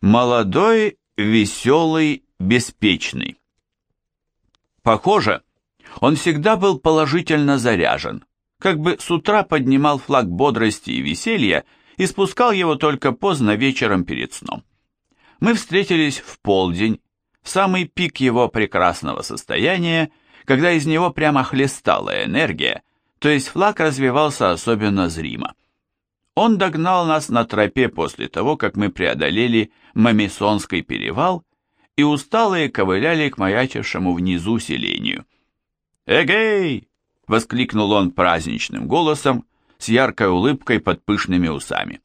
Молодой, веселый, беспечный. Похоже, он всегда был положительно заряжен, как бы с утра поднимал флаг бодрости и веселья и спускал его только поздно вечером перед сном. Мы встретились в полдень, в самый пик его прекрасного состояния, когда из него прямо хлестала энергия, то есть флаг развивался особенно зримо. Он догнал нас на тропе после того, как мы преодолели Мамисонский перевал и усталые ковыляли к маячившему внизу селению. «Эгей!» — воскликнул он праздничным голосом с яркой улыбкой под пышными усами.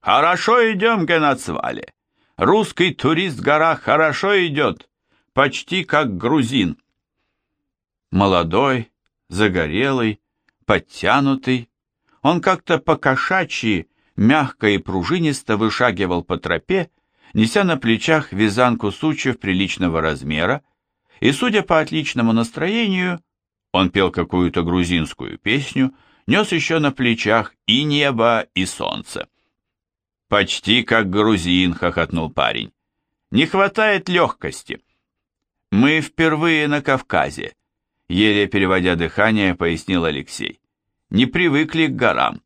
«Хорошо идем, Генацвале! Русский турист в горах хорошо идет, почти как грузин!» Молодой, загорелый, подтянутый, он как-то по-кошачьи, мягко и пружинисто вышагивал по тропе, неся на плечах вязанку сучьев приличного размера, и, судя по отличному настроению, он пел какую-то грузинскую песню, нес еще на плечах и небо, и солнце. «Почти как грузин», — хохотнул парень. «Не хватает легкости». «Мы впервые на Кавказе», — еле переводя дыхание, пояснил Алексей не привыкли к горам,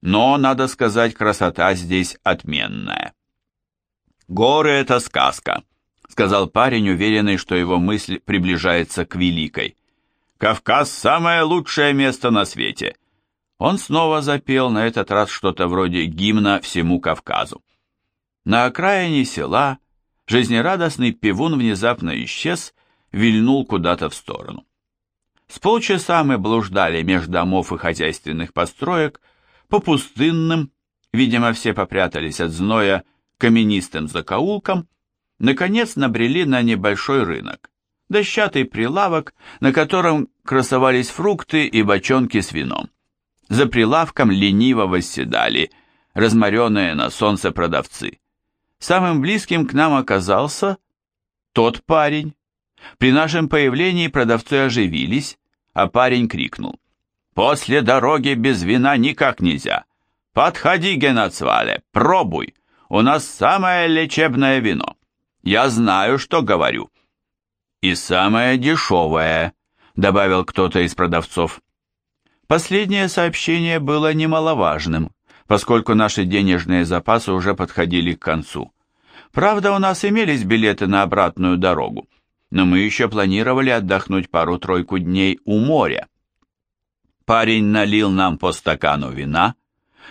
но, надо сказать, красота здесь отменная. «Горы — это сказка», — сказал парень, уверенный, что его мысль приближается к великой. «Кавказ — самое лучшее место на свете». Он снова запел, на этот раз что-то вроде гимна всему Кавказу. На окраине села жизнерадостный певун внезапно исчез, вильнул куда-то в сторону. С полчаса мы блуждали меж домов и хозяйственных построек по пустынным, видимо, все попрятались от зноя, каменистым закоулкам, наконец набрели на небольшой рынок, дощатый прилавок, на котором красовались фрукты и бочонки с вином. За прилавком лениво восседали разморенные на солнце продавцы. Самым близким к нам оказался тот парень, при нашем появлении продавцы оживились, а парень крикнул. «После дороги без вина никак нельзя. Подходи, Генацвале, пробуй. У нас самое лечебное вино. Я знаю, что говорю». «И самое дешевое», — добавил кто-то из продавцов. Последнее сообщение было немаловажным, поскольку наши денежные запасы уже подходили к концу. Правда, у нас имелись билеты на обратную дорогу но мы еще планировали отдохнуть пару-тройку дней у моря. Парень налил нам по стакану вина,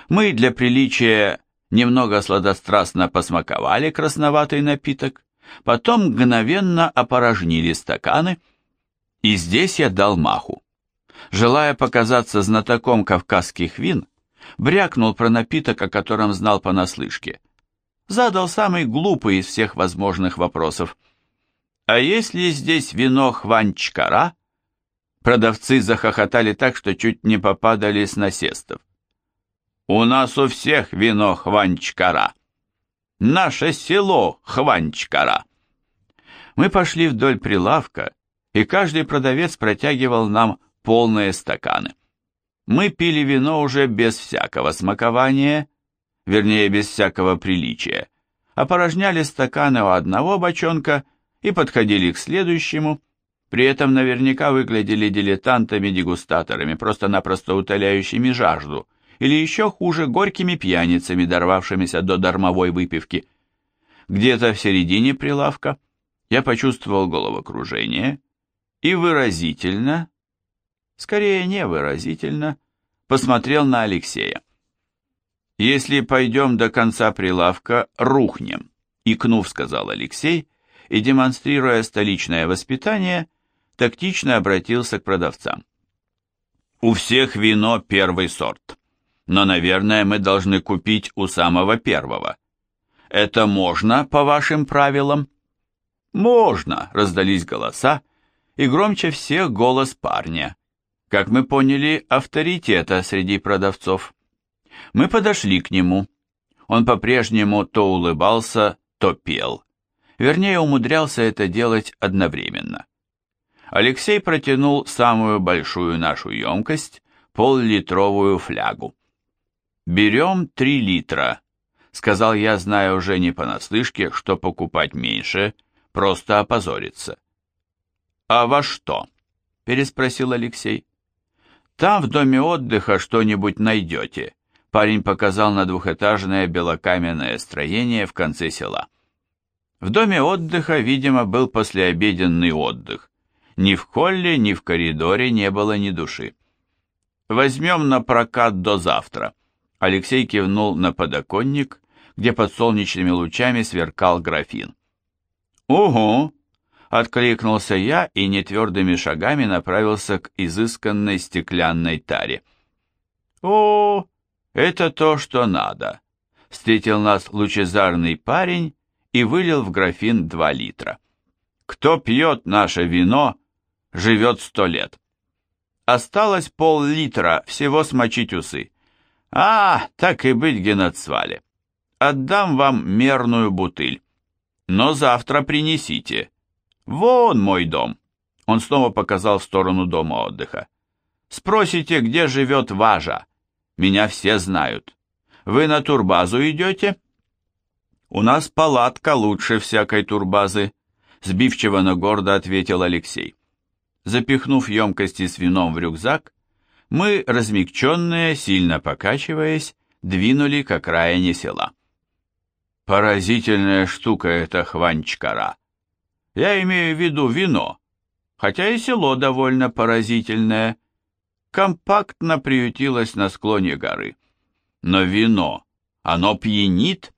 мы для приличия немного сладострастно посмаковали красноватый напиток, потом мгновенно опорожнили стаканы, и здесь я дал маху. Желая показаться знатоком кавказских вин, брякнул про напиток, о котором знал понаслышке. Задал самый глупый из всех возможных вопросов – «А если здесь вино хванчкара?» Продавцы захохотали так, что чуть не попадали с насестов. «У нас у всех вино хванчкара. Наше село хванчкара». Мы пошли вдоль прилавка, и каждый продавец протягивал нам полные стаканы. Мы пили вино уже без всякого смакования, вернее, без всякого приличия, опорожняли стаканы у одного бочонка и подходили к следующему, при этом наверняка выглядели дилетантами-дегустаторами, просто-напросто утоляющими жажду, или еще хуже, горькими пьяницами, дорвавшимися до дармовой выпивки. Где-то в середине прилавка я почувствовал головокружение и выразительно, скорее невыразительно, посмотрел на Алексея. «Если пойдем до конца прилавка, рухнем», — икнув, сказал Алексей, и, демонстрируя столичное воспитание, тактично обратился к продавцам. «У всех вино первый сорт, но, наверное, мы должны купить у самого первого. Это можно по вашим правилам?» «Можно!» — раздались голоса, и громче всех голос парня. Как мы поняли, авторитета среди продавцов. Мы подошли к нему. Он по-прежнему то улыбался, то пел вернее умудрялся это делать одновременно. Алексей протянул самую большую нашу емкость, пол-литровую флягу. «Берем три литра», — Сказал я, зная уже не понаслышке, что покупать меньше, просто опозориться. «А во что?» — переспросил Алексей. «Там в доме отдыха что-нибудь найдете», — парень показал на двухэтажное белокаменное строение в конце села. В доме отдыха, видимо, был послеобеденный отдых. Ни в холле, ни в коридоре не было ни души. «Возьмем на прокат до завтра», — Алексей кивнул на подоконник, где под солнечными лучами сверкал графин. «Угу», — откликнулся я и нетвердыми шагами направился к изысканной стеклянной таре. «О, это то, что надо», — встретил нас лучезарный парень и вылил в графин два литра. «Кто пьет наше вино, живет сто лет». Осталось пол-литра, всего смочить усы. А, так и быть, Геноцвале. Отдам вам мерную бутыль. Но завтра принесите. Вон мой дом. Он снова показал в сторону дома отдыха. Спросите, где живет Важа. Меня все знают. Вы на турбазу идете? У нас палатка лучше всякой турбазы, сбивчиво, но гордо ответил Алексей. Запихнув емкости с вином в рюкзак, мы, размягченные, сильно покачиваясь, двинули к окраине села. Поразительная штука эта хванчкара. Я имею в виду вино, хотя и село довольно поразительное. Компактно приютилось на склоне горы. Но вино, оно пьянит,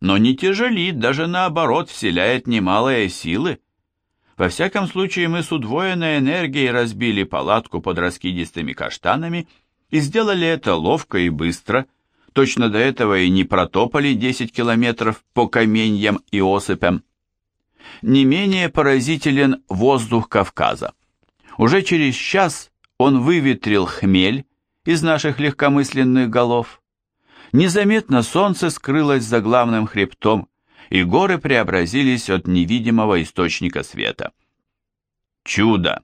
но не тяжелит, даже наоборот, вселяет немалые силы. Во всяком случае, мы с удвоенной энергией разбили палатку под раскидистыми каштанами и сделали это ловко и быстро, Точно до этого и не протопали 10 километров по каменьям и осыпям. Не менее поразителен воздух Кавказа. Уже через час он выветрил хмель из наших легкомысленных голов. Незаметно солнце скрылось за главным хребтом, и горы преобразились от невидимого источника света. Чудо!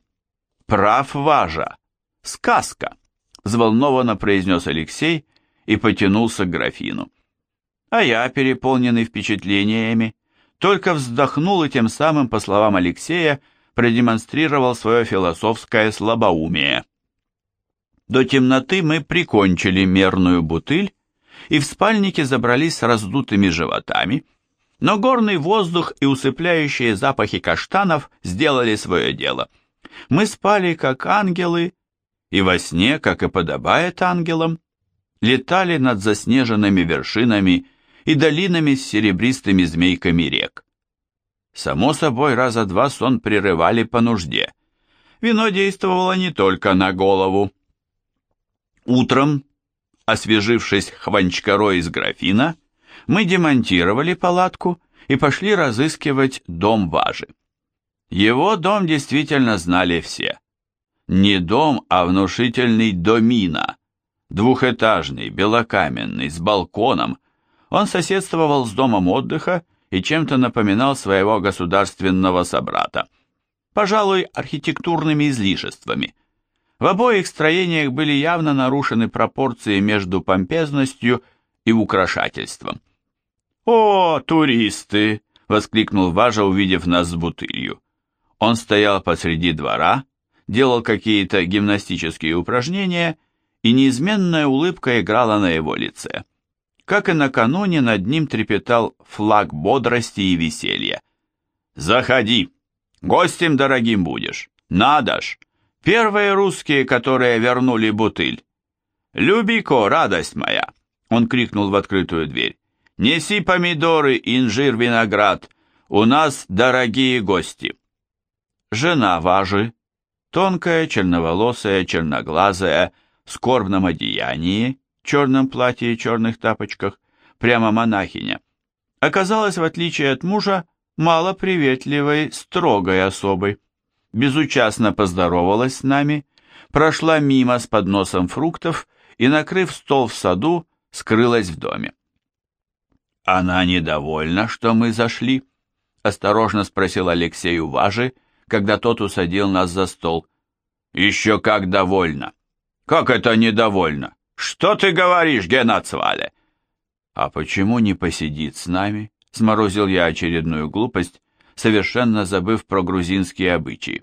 Прав Важа! Сказка! Взволнованно произнес Алексей, и потянулся к графину. А я, переполненный впечатлениями, только вздохнул и тем самым, по словам Алексея, продемонстрировал свое философское слабоумие. До темноты мы прикончили мерную бутыль и в спальнике забрались с раздутыми животами, но горный воздух и усыпляющие запахи каштанов сделали свое дело. Мы спали как ангелы, и во сне, как и подобает ангелам, летали над заснеженными вершинами и долинами с серебристыми змейками рек. Само собой, раза два сон прерывали по нужде. Вино действовало не только на голову. Утром, освежившись хванчкарой из графина, мы демонтировали палатку и пошли разыскивать дом Важи. Его дом действительно знали все. Не дом, а внушительный домина, Двухэтажный, белокаменный, с балконом, он соседствовал с домом отдыха и чем-то напоминал своего государственного собрата. Пожалуй, архитектурными излишествами. В обоих строениях были явно нарушены пропорции между помпезностью и украшательством. «О, туристы!» — воскликнул Важа, увидев нас с бутылью. Он стоял посреди двора, делал какие-то гимнастические упражнения и неизменная улыбка играла на его лице. Как и накануне, над ним трепетал флаг бодрости и веселья. «Заходи! Гостем дорогим будешь! Надо ж! Первые русские, которые вернули бутыль!» «Любико, радость моя!» Он крикнул в открытую дверь. «Неси помидоры, инжир, виноград! У нас дорогие гости!» Жена Важи, тонкая, черноволосая, черноглазая, скорбном одеянии, черном платье и черных тапочках, прямо монахиня, оказалась, в отличие от мужа, малоприветливой, строгой особой. Безучастно поздоровалась с нами, прошла мимо с подносом фруктов и, накрыв стол в саду, скрылась в доме. «Она недовольна, что мы зашли?» — осторожно спросил Алексей у Важи, когда тот усадил нас за стол. «Еще как довольна! «Как это недовольно? Что ты говоришь, Генацвале?» А почему не посидит с нами? Сморозил я очередную глупость, совершенно забыв про грузинские обычаи.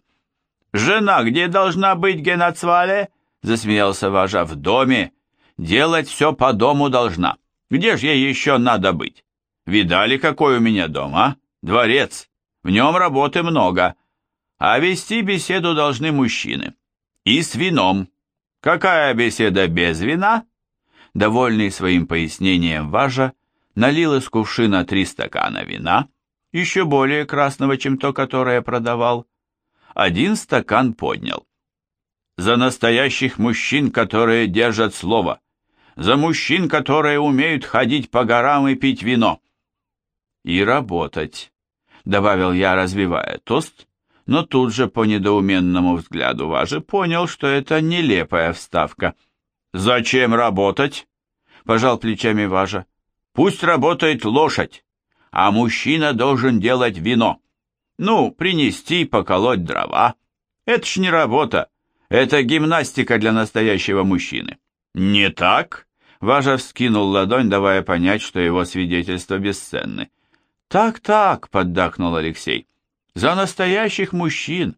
«Жена где должна быть, Генацвале?» — засмеялся Важа. «В доме. Делать все по дому должна. Где же ей еще надо быть? Видали, какой у меня дом, а? Дворец. В нем работы много. А вести беседу должны мужчины. И с вином. Какая беседа без вина?» Довольный своим пояснением Важа, налил из кувшина три стакана вина, еще более красного, чем то, которое продавал, один стакан поднял. За настоящих мужчин, которые держат слово. За мужчин, которые умеют ходить по горам и пить вино. И работать, добавил я, развивая тост, но тут же по недоуменному взгляду Важи понял, что это нелепая вставка. «Зачем работать?» — пожал плечами Важа. «Пусть работает лошадь, а мужчина должен делать вино. Ну, принести, поколоть дрова. Это ж не работа. Это гимнастика для настоящего мужчины. Не так? Важа вскинул ладонь, давая понять, что его свидетельства бесценны. Так-так, поддакнул Алексей. За настоящих мужчин.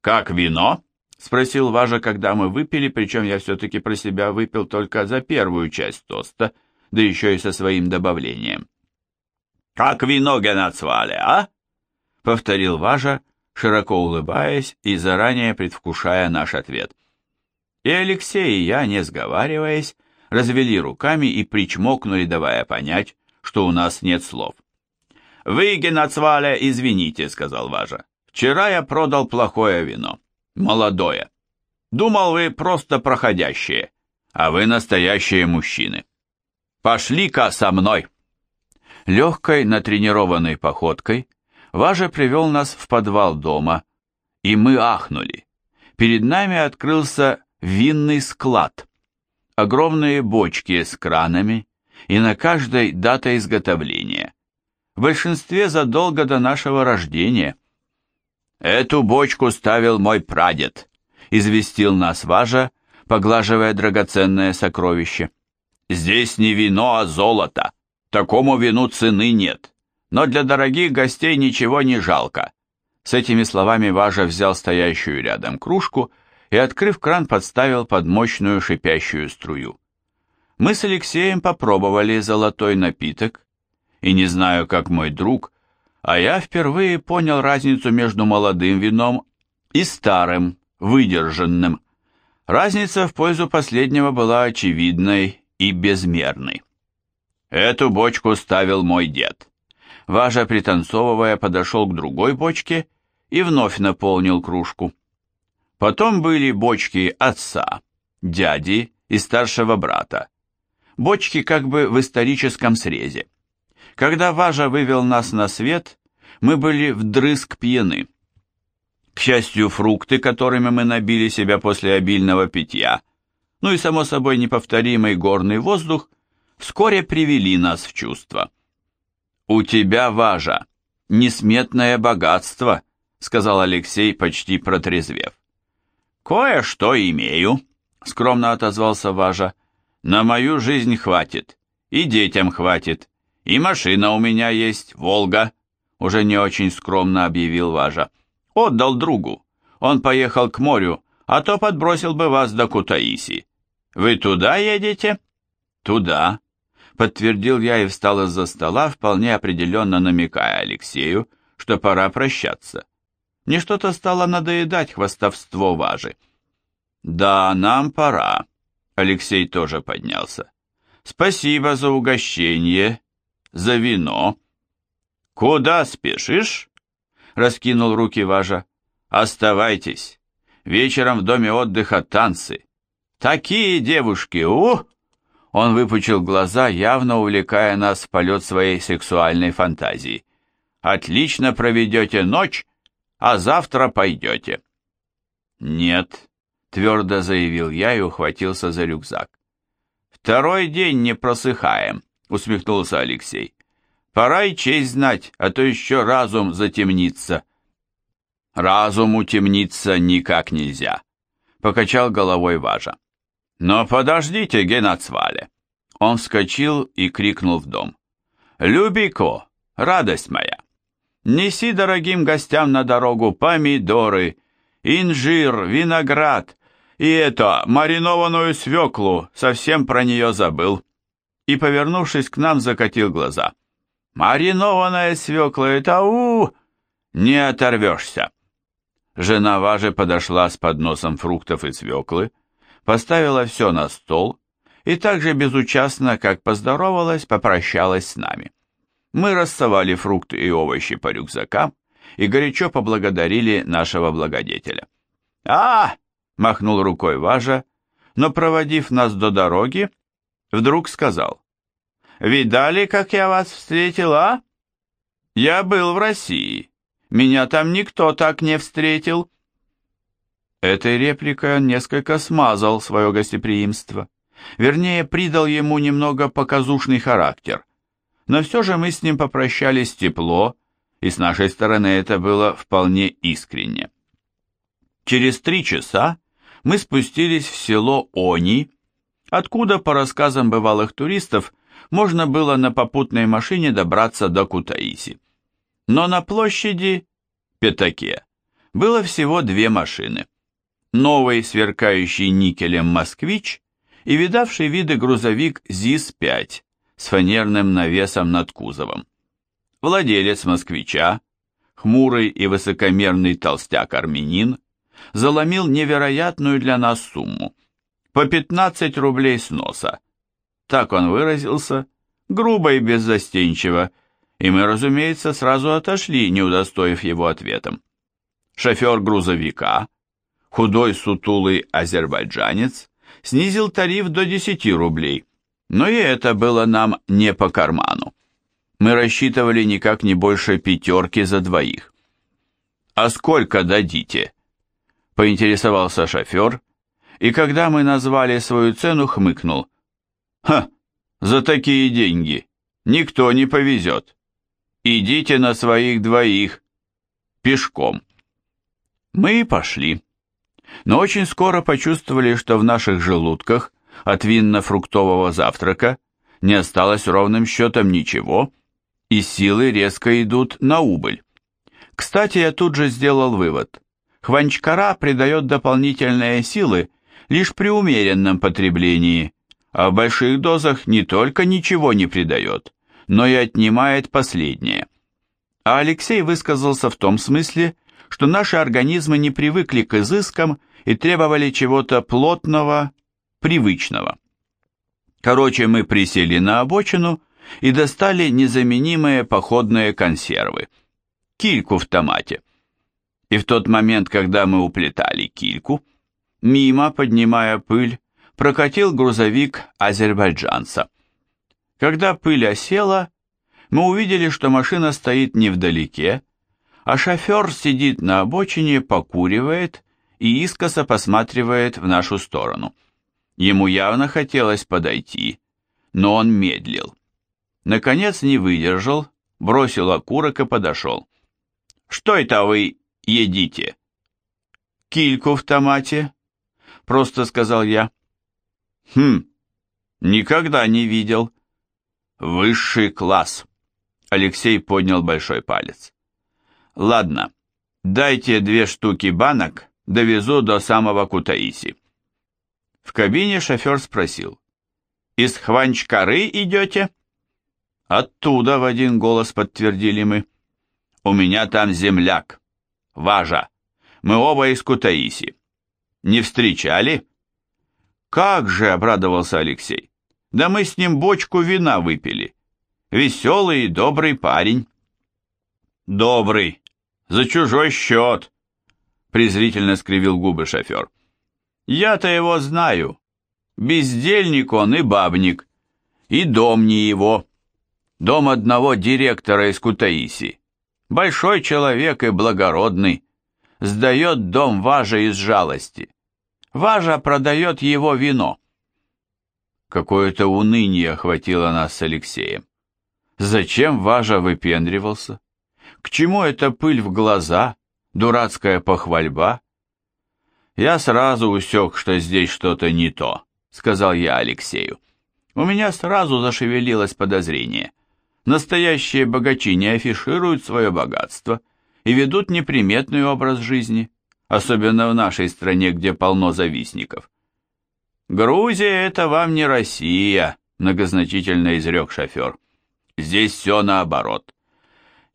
Как вино? Спросил Важа, когда мы выпили, причем я все-таки про себя выпил только за первую часть тоста, да еще и со своим добавлением. «Как вино, Генацвале, а?» повторил Важа, широко улыбаясь и заранее предвкушая наш ответ. И Алексей и я, не сговариваясь, развели руками и причмокнули, давая понять, что у нас нет слов. «Вы, Генацваля, извините», — сказал Важа. «Вчера я продал плохое вино, молодое. Думал, вы просто проходящие, а вы настоящие мужчины. Пошли-ка со мной». Легкой, натренированной походкой Важа привел нас в подвал дома, и мы ахнули. Перед нами открылся винный склад. Огромные бочки с кранами, и на каждой дата изготовления. В большинстве задолго до нашего рождения. «Эту бочку ставил мой прадед», — известил нас Важа, поглаживая драгоценное сокровище. «Здесь не вино, а золото. Такому вину цены нет но для дорогих гостей ничего не жалко. С этими словами Важа взял стоящую рядом кружку и, открыв кран, подставил под мощную шипящую струю. Мы с Алексеем попробовали золотой напиток, и не знаю, как мой друг, а я впервые понял разницу между молодым вином и старым, выдержанным. Разница в пользу последнего была очевидной и безмерной. Эту бочку ставил мой дед. Важа, пританцовывая, подошел к другой бочке и вновь наполнил кружку. Потом были бочки отца, дяди и старшего брата. Бочки как бы в историческом срезе. Когда Важа вывел нас на свет, мы были вдрызг пьяны. К счастью, фрукты, которыми мы набили себя после обильного питья, ну и, само собой, неповторимый горный воздух, вскоре привели нас в чувство. «У тебя, Важа, несметное богатство», — сказал Алексей, почти протрезвев. «Кое-что имею», — скромно отозвался Важа. «На мою жизнь хватит, и детям хватит, и машина у меня есть, Волга», — уже не очень скромно объявил Важа. «Отдал другу. Он поехал к морю, а то подбросил бы вас до Кутаиси. Вы туда едете?» «Туда», подтвердил я и встал из-за стола, вполне определенно намекая Алексею, что пора прощаться. Мне что-то стало надоедать хвастовство важи. «Да, нам пора», — Алексей тоже поднялся. «Спасибо за угощение, за вино». «Куда спешишь?» — раскинул руки Важа. «Оставайтесь. Вечером в доме отдыха танцы. Такие девушки, ух!» Он выпучил глаза, явно увлекая нас в полет своей сексуальной фантазии. «Отлично проведете ночь, а завтра пойдете». «Нет», — твердо заявил я и ухватился за рюкзак. «Второй день не просыхаем», — усмехнулся Алексей. «Пора и честь знать, а то еще разум затемнится». «Разум утемниться никак нельзя», — покачал головой Важа. Но подождите, Генацвале. Он вскочил и крикнул в дом. «Любико, радость моя! Неси дорогим гостям на дорогу помидоры, инжир, виноград и это, маринованную свеклу, совсем про нее забыл». И, повернувшись к нам, закатил глаза. «Маринованная свекла — это у, Не оторвешься!» Жена Важи подошла с подносом фруктов и свеклы, поставила все на стол и так же безучастно, как поздоровалась, попрощалась с нами. Мы рассовали фрукты и овощи по рюкзакам и горячо поблагодарили нашего благодетеля. а махнул рукой Важа, но, проводив нас до дороги, вдруг сказал. «Видали, как я вас встретила? Я был в России. Меня там никто так не встретил». Этой репликой он несколько смазал свое гостеприимство. Вернее, придал ему немного показушный характер. Но все же мы с ним попрощались тепло, и с нашей стороны это было вполне искренне. Через три часа мы спустились в село Они, откуда, по рассказам бывалых туристов, можно было на попутной машине добраться до Кутаиси. Но на площади Пятаке было всего две машины. Новый сверкающий никелем «Москвич» и видавший виды грузовик ЗИС-5 с фанерным навесом над кузовом. Владелец «Москвича», хмурый и высокомерный толстяк-армянин, заломил невероятную для нас сумму – по 15 рублей с носа. Так он выразился, грубо и беззастенчиво, и мы, разумеется, сразу отошли, не удостоив его ответом. Шофер грузовика, худой сутулый азербайджанец, снизил тариф до 10 рублей, но и это было нам не по карману. Мы рассчитывали никак не больше пятерки за двоих. «А сколько дадите?» – поинтересовался шофер, и когда мы назвали свою цену, хмыкнул. «Ха, за такие деньги никто не повезет. Идите на своих двоих, пешком». Мы и пошли. Но очень скоро почувствовали, что в наших желудках от винно-фруктового завтрака не осталось ровным счетом ничего, и силы резко идут на убыль. Кстати, я тут же сделал вывод. Хванчкара придает дополнительные силы лишь при умеренном потреблении, а в больших дозах не только ничего не придает, но и отнимает последнее. А Алексей высказался в том смысле, что наши организмы не привыкли к изыскам и требовали чего-то плотного, привычного. Короче, мы присели на обочину и достали незаменимые походные консервы. Кильку в томате. И в тот момент, когда мы уплетали кильку, мимо, поднимая пыль, прокатил грузовик азербайджанца. Когда пыль осела, мы увидели, что машина стоит невдалеке, а шофер сидит на обочине, покуривает и искоса посматривает в нашу сторону. Ему явно хотелось подойти, но он медлил. Наконец не выдержал, бросил окурок и подошел. «Что это вы едите?» «Кильку в томате», — просто сказал я. «Хм, никогда не видел». «Высший класс», — Алексей поднял большой палец. Ладно, дайте две штуки банок, довезу до самого Кутаиси. В кабине шофер спросил. Из Хванчкары идете? Оттуда в один голос подтвердили мы. У меня там земляк. Важа. Мы оба из Кутаиси. Не встречали? Как же, обрадовался Алексей. Да мы с ним бочку вина выпили. Веселый и добрый парень. Добрый, за чужой счет!» презрительно скривил губы шофер. «Я-то его знаю. Бездельник он и бабник. И дом не его. Дом одного директора из Кутаиси. Большой человек и благородный. Сдает дом Важа из жалости. Важа продает его вино». Какое-то уныние охватило нас с Алексеем. Зачем Важа выпендривался? К чему эта пыль в глаза, дурацкая похвальба? Я сразу усек, что здесь что-то не то, сказал я Алексею. У меня сразу зашевелилось подозрение. Настоящие богачи не афишируют свое богатство и ведут неприметный образ жизни, особенно в нашей стране, где полно завистников. «Грузия — это вам не Россия», — многозначительно изрек шофер. «Здесь все наоборот».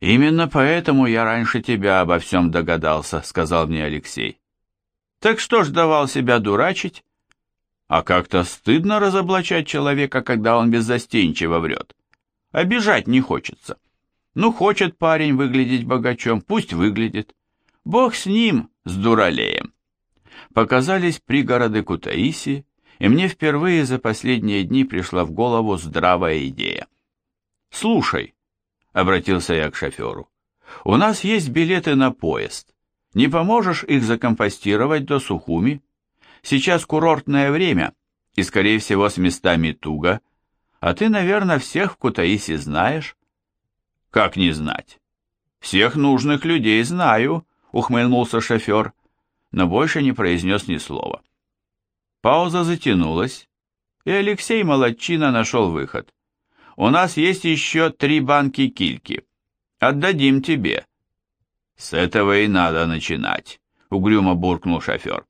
«Именно поэтому я раньше тебя обо всем догадался», — сказал мне Алексей. «Так что ж давал себя дурачить?» «А как-то стыдно разоблачать человека, когда он беззастенчиво врет. Обижать не хочется. Ну, хочет парень выглядеть богачом, пусть выглядит. Бог с ним, с дуралеем. Показались пригороды Кутаиси, и мне впервые за последние дни пришла в голову здравая идея. «Слушай», — обратился я к шоферу, — «у нас есть билеты на поезд. Не поможешь их закомпостировать до Сухуми? Сейчас курортное время, и, скорее всего, с местами туго, — а ты, наверное, всех в Кутаиси знаешь. Как не знать? Всех нужных людей знаю, ухмыльнулся шофер, но больше не произнес ни слова. Пауза затянулась, и Алексей Молодчина нашел выход. У нас есть еще три банки кильки. Отдадим тебе. С этого и надо начинать, угрюмо буркнул шофер.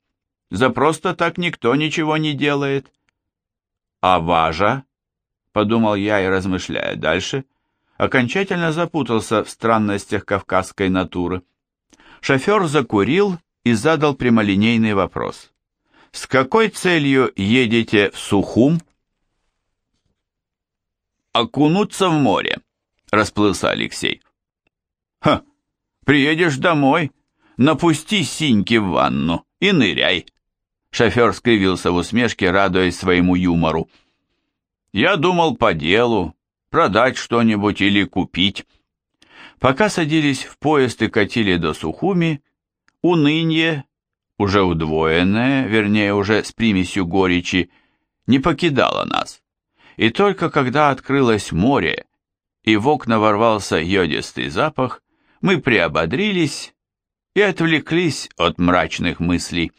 За просто так никто ничего не делает. А важа? подумал я и, размышляя дальше, окончательно запутался в странностях кавказской натуры. Шофер закурил и задал прямолинейный вопрос. «С какой целью едете в Сухум?» «Окунуться в море», — расплылся Алексей. «Ха, приедешь домой, напусти синьки в ванну и ныряй». Шофер скривился в усмешке, радуясь своему юмору. Я думал по делу, продать что-нибудь или купить. Пока садились в поезд и катили до Сухуми, уныние, уже удвоенное, вернее, уже с примесью горечи, не покидало нас. И только когда открылось море, и в окна ворвался йодистый запах, мы приободрились и отвлеклись от мрачных мыслей.